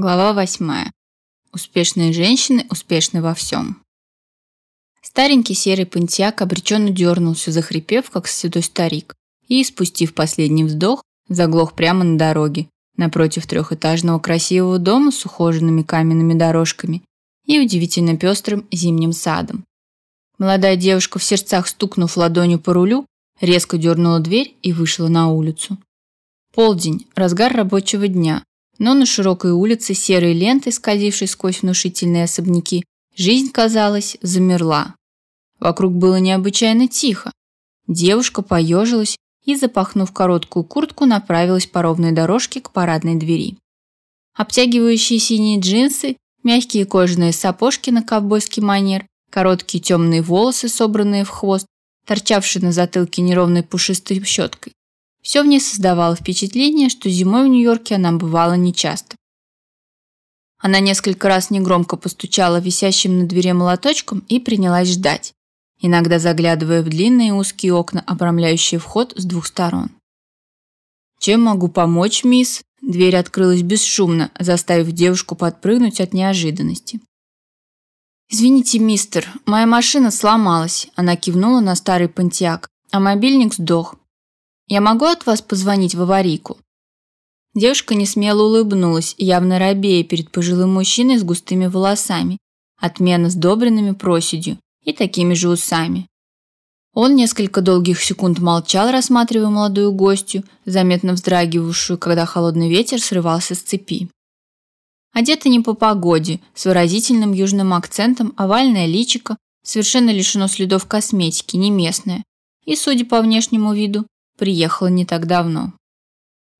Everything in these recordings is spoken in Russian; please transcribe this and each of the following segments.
Глава восьмая. Успешные женщины успешны во всем. Старенький серый пантеак обреченно дернулся, захрипев, как седой старик, и, спустив последний вздох, заглох прямо на дороге, напротив трехэтажного красивого дома с ухоженными каменными дорожками и удивительно пестрым зимним садом. Молодая девушка в сердцах стукнув ладонью по рулю, резко дернула дверь и вышла на улицу. Полдень, разгар рабочего дня, но на широкой улице серой лентой, скользившей сквозь внушительные особняки, жизнь, казалось, замерла. Вокруг было необычайно тихо. Девушка поежилась и, запахнув короткую куртку, направилась по ровной дорожке к парадной двери. Обтягивающие синие джинсы, мягкие кожаные сапожки на ковбойский манер, короткие темные волосы, собранные в хвост, торчавшие на затылке неровной пушистой щеткой. Все в ней создавало впечатление, что зимой в Нью-Йорке она бывала нечасто. Она несколько раз негромко постучала висящим на двери молоточком и принялась ждать, иногда заглядывая в длинные узкие окна, обрамляющие вход с двух сторон. «Чем могу помочь, мисс?» Дверь открылась бесшумно, заставив девушку подпрыгнуть от неожиданности. «Извините, мистер, моя машина сломалась», она кивнула на старый пантеак, а мобильник сдох. Я могу от вас позвонить в аварийку?» Девушка несмело улыбнулась, явно робея перед пожилым мужчиной с густыми волосами, отменно сдобренными проседью и такими же усами. Он несколько долгих секунд молчал, рассматривая молодую гостью, заметно вздрагивавшую, когда холодный ветер срывался с цепи. Одета не по погоде, с выразительным южным акцентом, овальное личико, совершенно лишено следов косметики, не местное, и, судя по внешнему виду, приехала не так давно.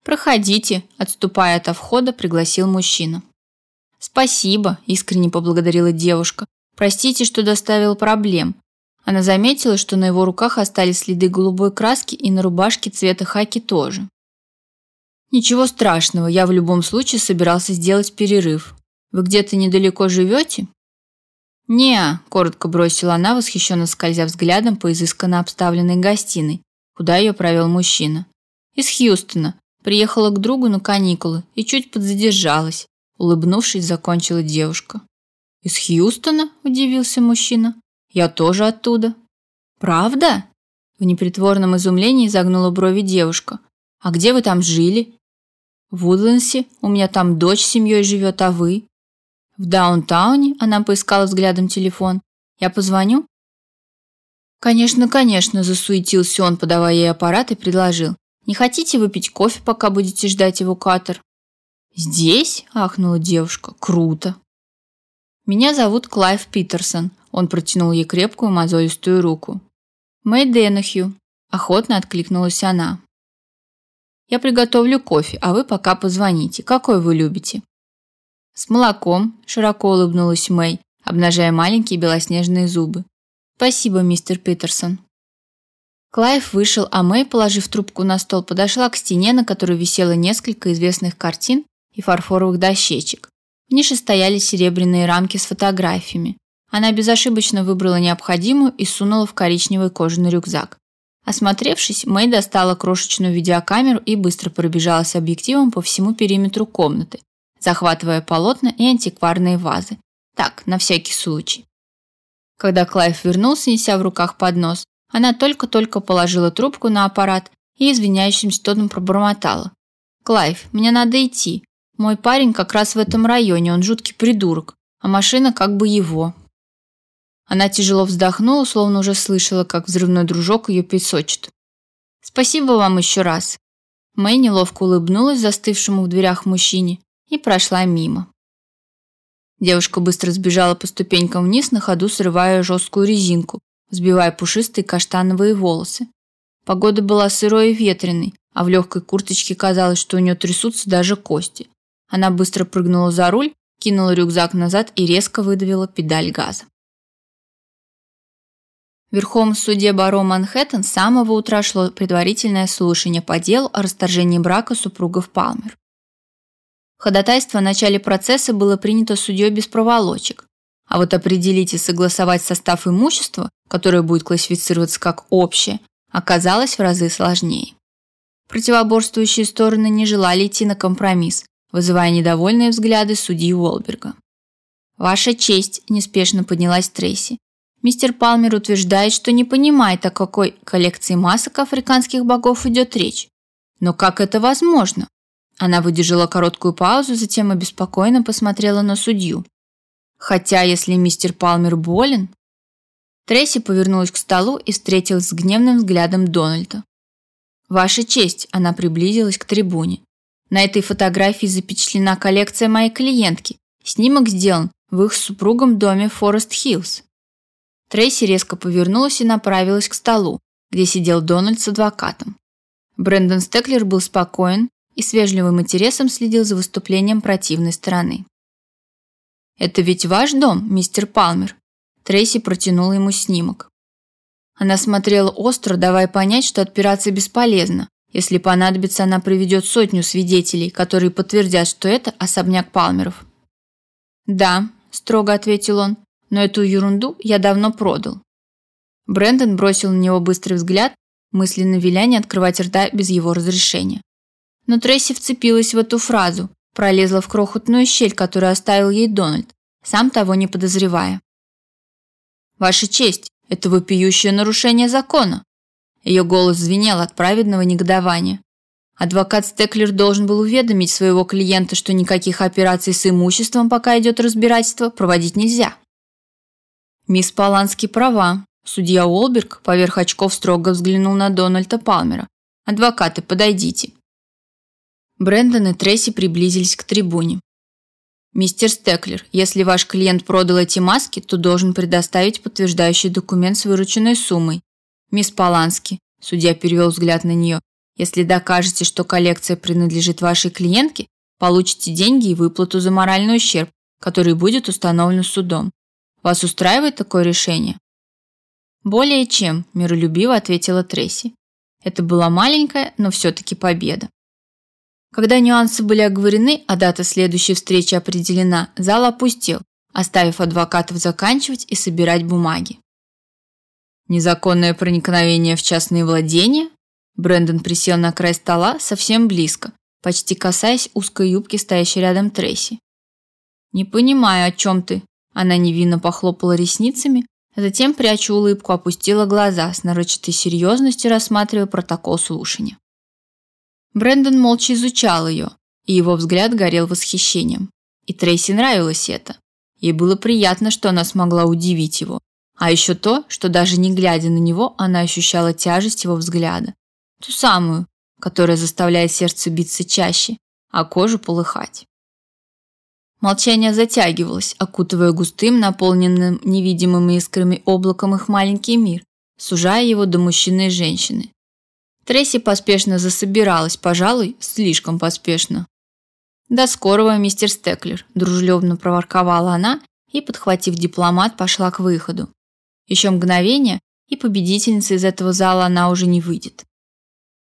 «Проходите», – отступая от входа, пригласил мужчина. «Спасибо», – искренне поблагодарила девушка. «Простите, что доставил проблем». Она заметила, что на его руках остались следы голубой краски и на рубашке цвета хаки тоже. «Ничего страшного, я в любом случае собирался сделать перерыв. Вы где-то недалеко живете?» «Не-а», коротко бросила она, восхищенно скользя взглядом по изысканно обставленной гостиной, куда ее провел мужчина. Из Хьюстона. Приехала к другу на каникулы и чуть подзадержалась. Улыбнувшись, закончила девушка. «Из Хьюстона?» – удивился мужчина. «Я тоже оттуда». «Правда?» В непритворном изумлении загнула брови девушка. «А где вы там жили?» «В Удлендсе. У меня там дочь с семьей живет, а вы?» «В даунтауне?» – она поискала взглядом телефон. «Я позвоню?» «Конечно, конечно», – засуетился он, подавая ей аппарат и предложил. «Не хотите выпить кофе, пока будете ждать эвакуатор?» «Здесь?» – ахнула девушка. «Круто!» «Меня зовут Клайв Питерсон», – он протянул ей крепкую мозолистую руку. «Мэй Денахью», – охотно откликнулась она. «Я приготовлю кофе, а вы пока позвоните. Какой вы любите?» «С молоком», – широко улыбнулась Мэй, обнажая маленькие белоснежные зубы. Спасибо, мистер Питерсон. Клайв вышел, а Мэй, положив трубку на стол, подошла к стене, на которой висело несколько известных картин и фарфоровых дощечек. В нише стояли серебряные рамки с фотографиями. Она безошибочно выбрала необходимую и сунула в коричневый кожаный рюкзак. Осмотревшись, Мэй достала крошечную видеокамеру и быстро пробежалась объективом по всему периметру комнаты, захватывая полотна и антикварные вазы. Так, на всякий случай. Когда Клайв вернулся, неся в руках поднос, она только-только положила трубку на аппарат и извиняющимся тоном пробормотала. «Клайв, мне надо идти. Мой парень как раз в этом районе, он жуткий придурок, а машина как бы его». Она тяжело вздохнула, словно уже слышала, как взрывной дружок ее песочит. «Спасибо вам еще раз». Мэй неловко улыбнулась застывшему в дверях мужчине и прошла мимо. Девушка быстро сбежала по ступенькам вниз, на ходу срывая жесткую резинку, взбивая пушистые каштановые волосы. Погода была сырой и ветреной, а в легкой курточке казалось, что у нее трясутся даже кости. Она быстро прыгнула за руль, кинула рюкзак назад и резко выдавила педаль газа. Верхом в суде Баро Манхэттен с самого утра шло предварительное слушание по делу о расторжении брака супругов Палмер. Ходатайство о начале процесса было принято судьей без проволочек. А вот определить и согласовать состав имущества, которое будет классифицироваться как общее, оказалось в разы сложнее. Противоборствующие стороны не желали идти на компромисс, вызывая недовольные взгляды судьи Уолберга. «Ваша честь», – неспешно поднялась Трейси. «Мистер Палмер утверждает, что не понимает, о какой коллекции масок африканских богов идет речь. Но как это возможно?» Она выдержала короткую паузу, затем обеспокоенно посмотрела на судью. «Хотя, если мистер Палмер болен...» Трейси повернулась к столу и встретилась с гневным взглядом Дональда. «Ваша честь», – она приблизилась к трибуне. «На этой фотографии запечатлена коллекция моей клиентки. Снимок сделан в их супругом доме Форест Хиллз. Трейси резко повернулась и направилась к столу, где сидел Дональд с адвокатом. Брэндон Стеклер был спокоен и с вежливым интересом следил за выступлением противной стороны. «Это ведь ваш дом, мистер Палмер?» Трейси протянула ему снимок. Она смотрела остро, давая понять, что отпираться бесполезно. Если понадобится, она приведет сотню свидетелей, которые подтвердят, что это особняк Палмеров. «Да», – строго ответил он, – «но эту ерунду я давно продал». Брэндон бросил на него быстрый взгляд, мысленно веля не открывать рта без его разрешения. Но Трейси вцепилась в эту фразу, пролезла в крохотную щель, которую оставил ей Дональд, сам того не подозревая. «Ваша честь, это вопиющее нарушение закона!» Ее голос звенел от праведного негодования. Адвокат Стеклер должен был уведомить своего клиента, что никаких операций с имуществом, пока идет разбирательство, проводить нельзя. Мисс Полански права. Судья Уолберг поверх очков строго взглянул на Дональда Палмера. Адвокаты, подойдите. Брэндон и Трейси приблизились к трибуне. Мистер Стеклер, если ваш клиент продал эти маски, то должен предоставить подтверждающий документ с вырученной суммой. Мисс Полански, судья перевел взгляд на нее, если докажете, что коллекция принадлежит вашей клиентке, получите деньги и выплату за моральный ущерб, который будет установлен судом. Вас устраивает такое решение? Более чем, миролюбиво ответила Трейси. Это была маленькая, но все-таки победа. Когда нюансы были оговорены, а дата следующей встречи определена, зал опустел, оставив адвокатов заканчивать и собирать бумаги. Незаконное проникновение в частные владения? Брэндон присел на край стола совсем близко, почти касаясь узкой юбки, стоящей рядом Трейси. «Не понимаю, о чем ты?» Она невинно похлопала ресницами, а затем, пряча улыбку, опустила глаза с нарочатой серьезностью, рассматривая протокол слушания. Брэндон молча изучал ее, и его взгляд горел восхищением. И Трейси нравилось это. Ей было приятно, что она смогла удивить его. А еще то, что даже не глядя на него, она ощущала тяжесть его взгляда, Ту самую, которая заставляет сердце биться чаще, а кожу полыхать. Молчание затягивалось, окутывая густым, наполненным невидимыми искрами облаком их маленький мир, сужая его до мужчины и женщины. Трейси поспешно засобиралась, пожалуй, слишком поспешно. «До скорого, мистер Стеклер», – дружелюбно проворковала она и, подхватив дипломат, пошла к выходу. Еще мгновение, и победительница из этого зала она уже не выйдет.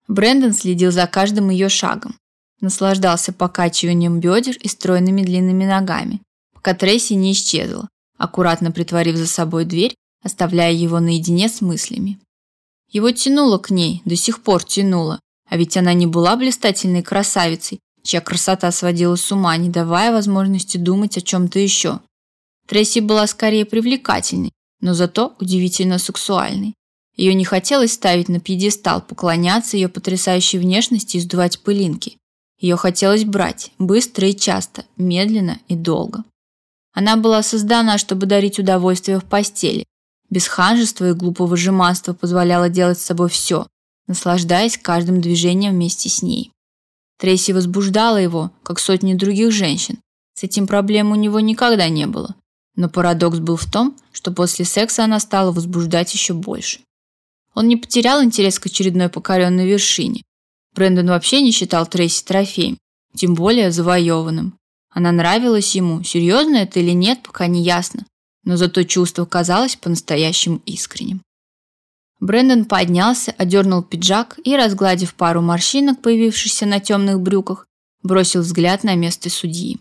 Брэндон следил за каждым ее шагом, наслаждался покачиванием бедер и стройными длинными ногами, пока Трейси не исчезла, аккуратно притворив за собой дверь, оставляя его наедине с мыслями. Его тянуло к ней, до сих пор тянуло, а ведь она не была блистательной красавицей, чья красота сводила с ума, не давая возможности думать о чем-то еще. Трейси была скорее привлекательной, но зато удивительно сексуальной. Ее не хотелось ставить на пьедестал, поклоняться ее потрясающей внешности и сдувать пылинки. Ее хотелось брать, быстро и часто, медленно и долго. Она была создана, чтобы дарить удовольствие в постели. Без ханжества и глупого жеманства позволяла делать с собой все, наслаждаясь каждым движением вместе с ней. Трейси возбуждала его, как сотни других женщин. С этим проблем у него никогда не было. Но парадокс был в том, что после секса она стала возбуждать еще больше. Он не потерял интерес к очередной покоренной вершине. Брэндон вообще не считал Трейси трофеем, тем более завоеванным. Она нравилась ему, серьезно это или нет, пока не ясно, но зато чувство казалось по-настоящему искренним. Брэндон поднялся, одернул пиджак и, разгладив пару морщинок, появившихся на темных брюках, бросил взгляд на место судьи.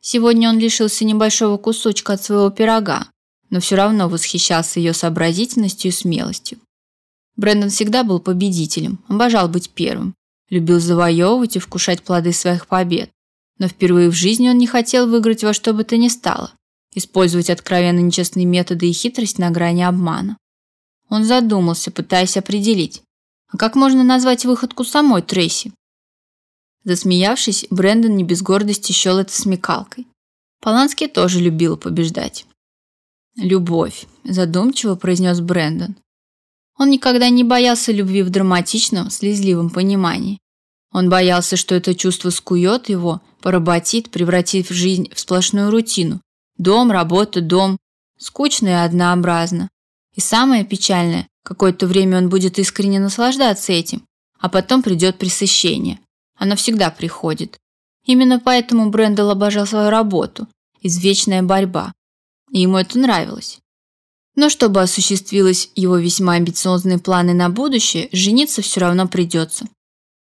Сегодня он лишился небольшого кусочка от своего пирога, но все равно восхищался ее сообразительностью и смелостью. Брэндон всегда был победителем, обожал быть первым, любил завоевывать и вкушать плоды своих побед. Но впервые в жизни он не хотел выиграть во что бы то ни стало, использовать откровенно нечестные методы и хитрость на грани обмана. Он задумался, пытаясь определить, а как можно назвать выходку самой Трейси? Засмеявшись, Брэндон не без гордости счел это смекалкой. Поланский тоже любил побеждать. «Любовь», – задумчиво произнес Брэндон. Он никогда не боялся любви в драматичном, слезливом понимании. Он боялся, что это чувство скует его, поработит, превратит в жизнь в сплошную рутину. Дом, работа, дом. Скучно и однообразно. И самое печальное, какое-то время он будет искренне наслаждаться этим, а потом придет пресыщение. Оно всегда приходит. Именно поэтому Брэндл обожал свою работу. Извечная борьба. И ему это нравилось. Но чтобы осуществились его весьма амбициозные планы на будущее, жениться все равно придется.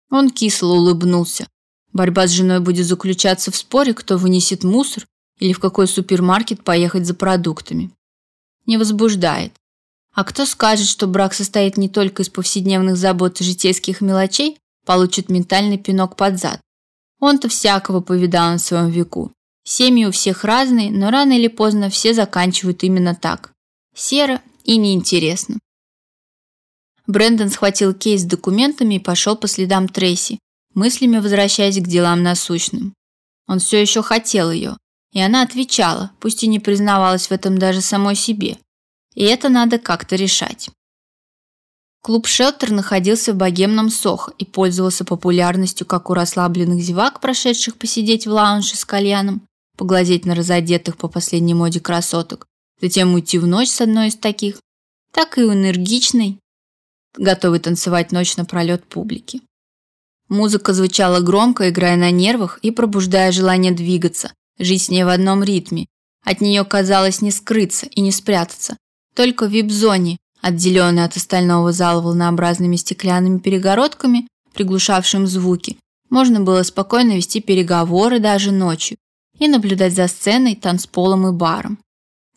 Он кисло улыбнулся. Борьба с женой будет заключаться в споре, кто вынесет мусор или в какой супермаркет поехать за продуктами. Не возбуждает. А кто скажет, что брак состоит не только из повседневных забот и житейских мелочей, получит ментальный пинок под зад. Он-то всякого повидал на своем веку. Семьи у всех разные, но рано или поздно все заканчивают именно так. Серо и неинтересно. Брэндон схватил кейс с документами и пошел по следам Трейси, мыслями возвращаясь к делам насущным. Он все еще хотел ее, и она отвечала, пусть и не признавалась в этом даже самой себе. И это надо как-то решать. Клуб «Шелтер» находился в богемном Сохо и пользовался популярностью как у расслабленных зевак, прошедших посидеть в лаунже с кальяном, поглазеть на разодетых по последней моде красоток, затем уйти в ночь с одной из таких, так и у энергичной, готовой танцевать ночь напролет публики. Музыка звучала громко, играя на нервах и пробуждая желание двигаться, жить с ней в одном ритме. От нее казалось не скрыться и не спрятаться. Только в вип-зоне, отделенной от остального зала волнообразными стеклянными перегородками, приглушавшим звуки, можно было спокойно вести переговоры даже ночью и наблюдать за сценой, танцполом и баром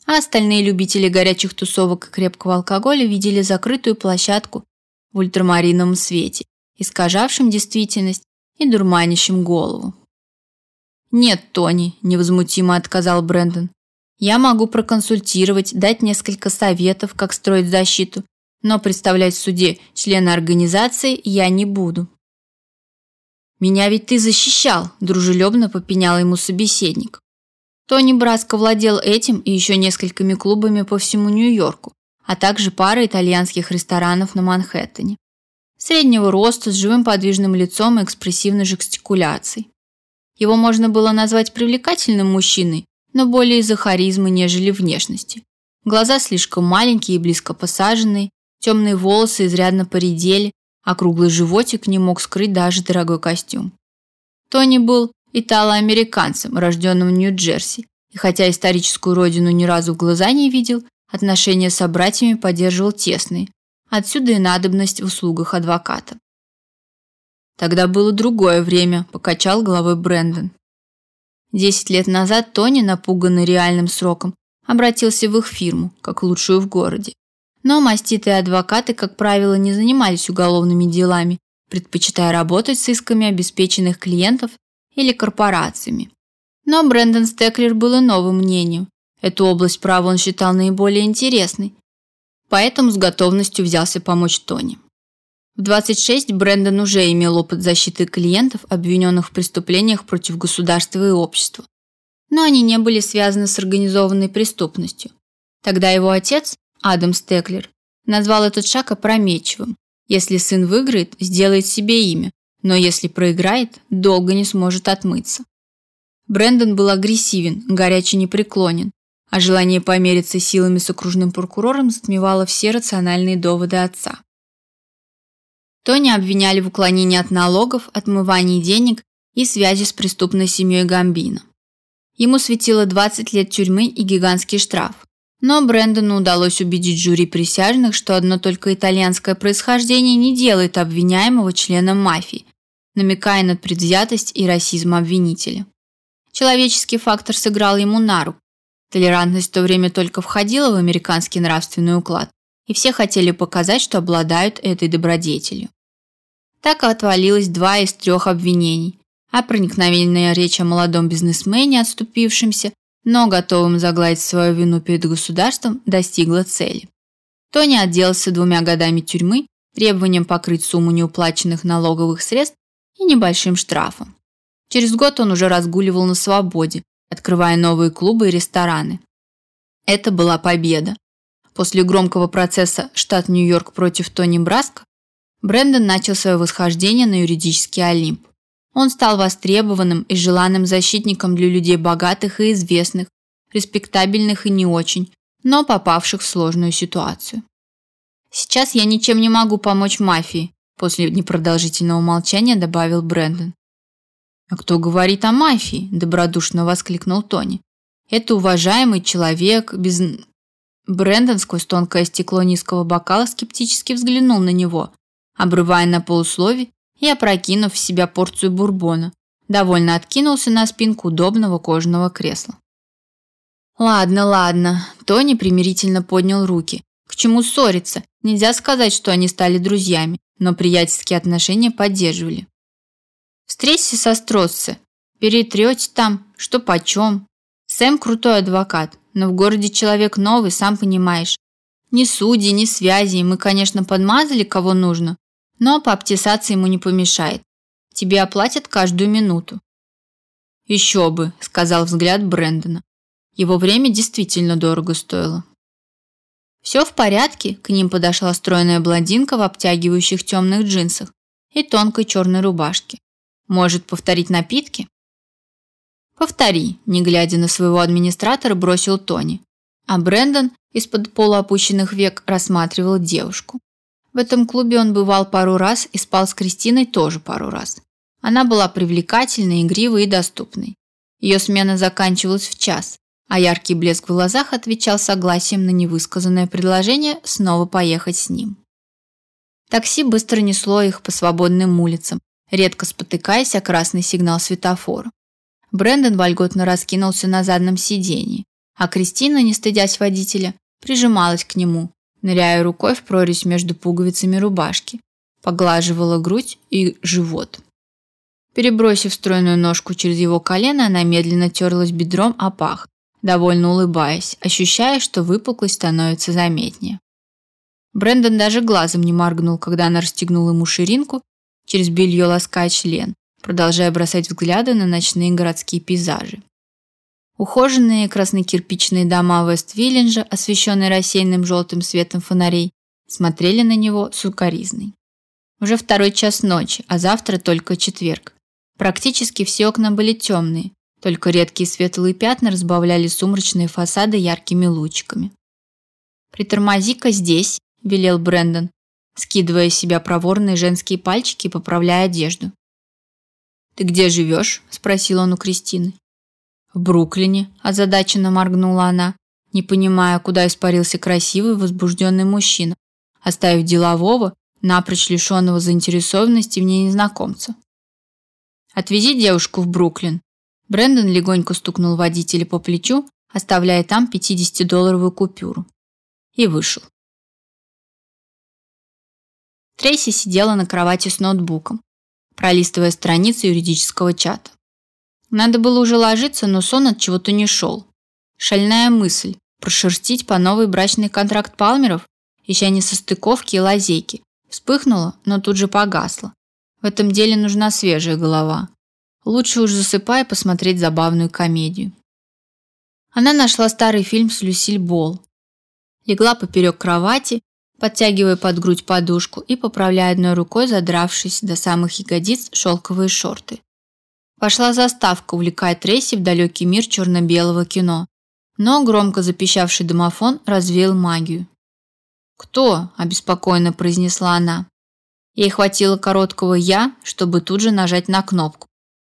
а остальные любители горячих тусовок и крепкого алкоголя видели закрытую площадку в ультрамариновом свете, искажавшем действительность и дурманящем голову. «Нет, Тони», – невозмутимо отказал Брэндон. «Я могу проконсультировать, дать несколько советов, как строить защиту, но представлять в суде члена организации я не буду». «Меня ведь ты защищал», – дружелюбно попенял ему собеседник. Тони Браско владел этим и еще несколькими клубами по всему Нью-Йорку, а также парой итальянских ресторанов на Манхэттене. Среднего роста, с живым подвижным лицом и экспрессивной жестикуляцией. Его можно было назвать привлекательным мужчиной, но более из-за харизмы, нежели внешности. Глаза слишком маленькие и близко посаженные, темные волосы изрядно поредели, а круглый животик не мог скрыть даже дорогой костюм. Тони был итало-американцем, рожденным в Нью-Джерси, и хотя историческую родину ни разу в глаза не видел, отношения с братьями поддерживал тесные. Отсюда и надобность в услугах адвоката. Тогда было другое время, покачал головой Брэндон. Десять лет назад Тони, напуганный реальным сроком, обратился в их фирму, как лучшую в городе. Но маститые адвокаты, как правило, не занимались уголовными делами, предпочитая работать с исками обеспеченных клиентов или корпорациями. Но Брэндон Стеклер был иного мнению. Эту область права он считал наиболее интересной, поэтому с готовностью взялся помочь Тони. В 26 Брэндон уже имел опыт защиты клиентов, обвиненных в преступлениях против государства и общества. Но они не были связаны с организованной преступностью. Тогда его отец, Адам Стеклер, назвал этот шаг опрометчивым. Если сын выиграет, сделает себе имя, но если проиграет, долго не сможет отмыться. Брэндон был агрессивен, горячий непреклонен, а желание помериться силами с окружным прокурором затмевало все рациональные доводы отца. Тони обвиняли в уклонении от налогов, отмывании денег и связи с преступной семьей Гамбино. Ему светило 20 лет тюрьмы и гигантский штраф. Но Брэндону удалось убедить жюри присяжных, что одно только итальянское происхождение не делает обвиняемого членом мафии, намекая на предвзятость и расизм обвинителя. Человеческий фактор сыграл ему на руку. Толерантность в то время только входила в американский нравственный уклад, и все хотели показать, что обладают этой добродетелью. Так отвалилось два из трех обвинений, а проникновенная речь о молодом бизнесмене, отступившемся, но готовым загладить свою вину перед государством, достигла цели. Тони отделался двумя годами тюрьмы, требованием покрыть сумму неуплаченных налоговых средств и небольшим штрафом. Через год он уже разгуливал на свободе, открывая новые клубы и рестораны. Это была победа. После громкого процесса штат Нью-Йорк против Тони Браско, Брэндон начал свое восхождение на юридический Олимп. Он стал востребованным и желанным защитником для людей богатых и известных, респектабельных и не очень, но попавших в сложную ситуацию. Сейчас я ничем не могу помочь мафии, после непродолжительного молчания добавил Брэндон. А кто говорит о мафии? добродушно воскликнул Тони. Это уважаемый человек без Брэндон сквозь тонкое стекло низкого бокала скептически взглянул на него, обрывая на полуслове и опрокинув в себя порцию бурбона. Довольно откинулся на спинку удобного кожаного кресла. Ладно, ладно, Тони примирительно поднял руки. К чему ссориться? Нельзя сказать, что они стали друзьями, но приятельские отношения поддерживали. Встреться со Строссе, перетрете там, что почем. Сэм крутой адвокат, но в городе человек новый, сам понимаешь. Ни судьи, ни связи, мы, конечно, подмазали кого нужно, но пообтесаться ему не помешает. Тебе оплатят каждую минуту. Еще бы, сказал взгляд Брэндона. Его время действительно дорого стоило. Все в порядке, к ним подошла стройная блондинка в обтягивающих темных джинсах и тонкой черной рубашке. Может, повторить напитки? Повтори, не глядя на своего администратора, бросил Тони. А Брэндон из-под полуопущенных век рассматривал девушку. В этом клубе он бывал пару раз и спал с Кристиной тоже пару раз. Она была привлекательной, игривой и доступной. Ее смена заканчивалась в час, а яркий блеск в глазах отвечал согласием на невысказанное предложение снова поехать с ним. Такси быстро несло их по свободным улицам, редко спотыкаясь о красный сигнал светофора. Брэндон вольготно раскинулся на заднем сиденье, а Кристина, не стыдясь водителя, прижималась к нему, ныряя рукой в прорезь между пуговицами рубашки, поглаживала грудь и живот. Перебросив стройную ножку через его колено, она медленно терлась бедром о пах, довольно улыбаясь, ощущая, что выпуклость становится заметнее. Брэндон даже глазом не моргнул, когда она расстегнула ему ширинку, через белье лаская член, продолжая бросать взгляды на ночные городские пейзажи. Ухоженные красно-кирпичные дома Вест-Виллинджа, освещенные рассеянным желтым светом фонарей, смотрели на него с. Уже второй час ночи, а завтра только четверг. Практически все окна были темные, только редкие светлые пятна разбавляли сумрачные фасады яркими лучиками. «Притормози-ка здесь», – велел Брэндон, скидывая с себя проворные женские пальчики и поправляя одежду. «Ты где живешь?» – спросил он у Кристины. «В Бруклине», – озадаченно моргнула она, не понимая, куда испарился красивый, возбужденный мужчина, оставив делового, напрочь лишенного заинтересованности в ней незнакомца. «Отвези девушку в Бруклин», Брэндон легонько стукнул водителя по плечу, оставляя там 50-долларовую купюру. И вышел. Трейси сидела на кровати с ноутбуком, пролистывая страницы юридического чата. Надо было уже ложиться, но сон от чего-то не шел. Шальная мысль прошерстить по новый брачный контракт Палмеров, ища несостыковки и лазейки, вспыхнула, но тут же погасла. В этом деле нужна свежая голова. Лучше уж засыпая посмотреть забавную комедию. Она нашла старый фильм с Люсиль Болл. Легла поперек кровати, подтягивая под грудь подушку и поправляя одной рукой задравшись до самых ягодиц шелковые шорты. Пошла заставка, увлекая Трейси в далекий мир черно-белого кино. Но громко запищавший домофон развеял магию. «Кто?» – обеспокоенно произнесла она. Ей хватило короткого «я», чтобы тут же нажать на кнопку.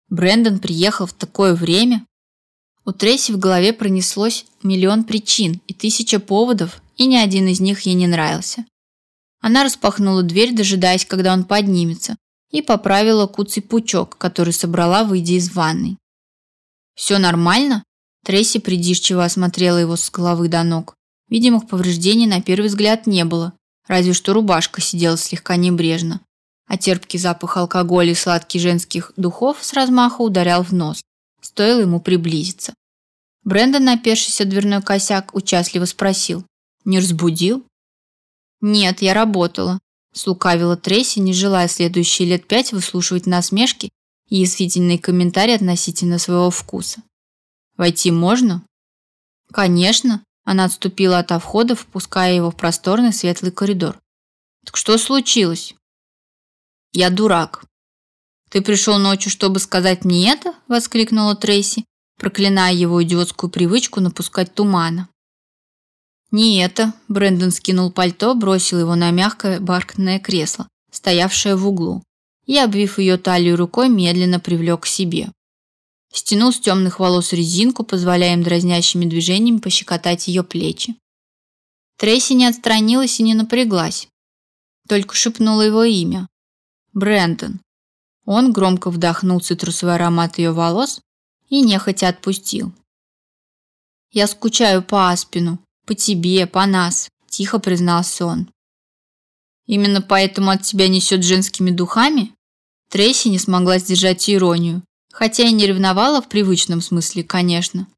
Брэндон приехал в такое время. У Трейси в голове пронеслось миллион причин и тысяча поводов, и ни один из них ей не нравился. Она распахнула дверь, дожидаясь, когда он поднимется, и поправила куцый пучок, который собрала, выйдя из ванной. «Все нормально?» Трейси придирчиво осмотрела его с головы до ног. Видимых повреждений на первый взгляд не было, разве что рубашка сидела слегка небрежно а терпкий запах алкоголя и сладких женских духов с размаха ударял в нос. Стоило ему приблизиться. Брэндон, опершись о дверной косяк, участливо спросил. «Не разбудил?» «Нет, я работала», – слукавила Трейси, не желая следующие лет пять выслушивать насмешки и язвительные комментарии относительно своего вкуса. «Войти можно?» «Конечно», – она отступила от входа, впуская его в просторный светлый коридор. «Так что случилось?» Я дурак. Ты пришел ночью, чтобы сказать мне это? воскликнула Трейси, проклиная его идиотскую привычку напускать тумана. Не это, Брэндон скинул пальто, бросил его на мягкое бархатное кресло, стоявшее в углу, и обвив ее талию рукой, медленно привлек к себе. Стянул с темных волос резинку, позволяя им дразнящими движениями пощекотать ее плечи. Трейси не отстранилась и не напряглась, только шепнула его имя, Брентон. Он громко вдохнул цитрусовый аромат ее волос и нехотя отпустил. Я скучаю по Аспину, по тебе, по нас, тихо признался он. Именно поэтому от тебя несет женскими духами? Трейси не смогла сдержать иронию, хотя и не ревновала в привычном смысле, конечно.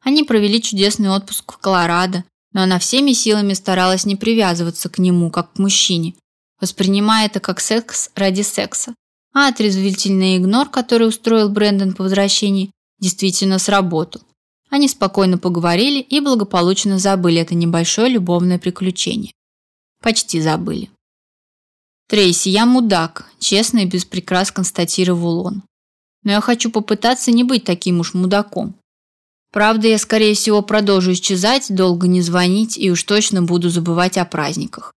Они провели чудесный отпуск в Колорадо, но она всеми силами старалась не привязываться к нему, как к мужчине, воспринимая это как секс ради секса. А отрезвительный игнор, который устроил Брэндон по возвращении, действительно сработал. Они спокойно поговорили и благополучно забыли это небольшое любовное приключение. Почти забыли. Трейси, я мудак, честно и без прикрас констатировал он. Но я хочу попытаться не быть таким уж мудаком. Правда, я скорее всего продолжу исчезать, долго не звонить и уж точно буду забывать о праздниках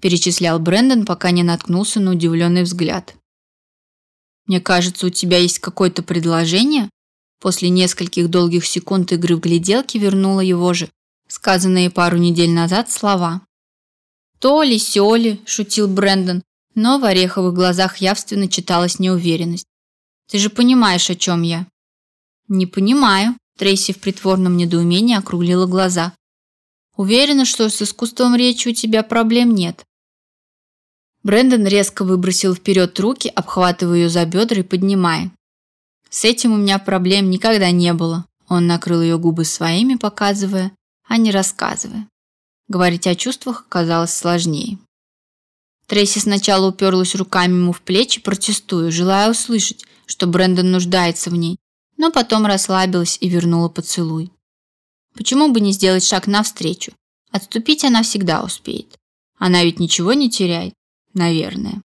перечислял Брэндон, пока не наткнулся на удивленный взгляд. Мне кажется, у тебя есть какое-то предложение? После нескольких долгих секунд игры в гляделки вернула его же сказанные пару недель назад слова. То ли сёли, шутил Брэндон, но в ореховых глазах явственно читалась неуверенность. Ты же понимаешь, о чем я? Не понимаю, Трейси в притворном недоумении округлила глаза. Уверена, что с искусством речи у тебя проблем нет. Брэндон резко выбросил вперед руки, обхватывая ее за бедра и поднимая. С этим у меня проблем никогда не было. Он накрыл ее губы своими, показывая, а не рассказывая. Говорить о чувствах оказалось сложнее. Трейси сначала уперлась руками ему в плечи, протестуя, желая услышать, что Брэндон нуждается в ней, но потом расслабилась и вернула поцелуй. Почему бы не сделать шаг навстречу? Отступить она всегда успеет. Она ведь ничего не теряет. Наверное.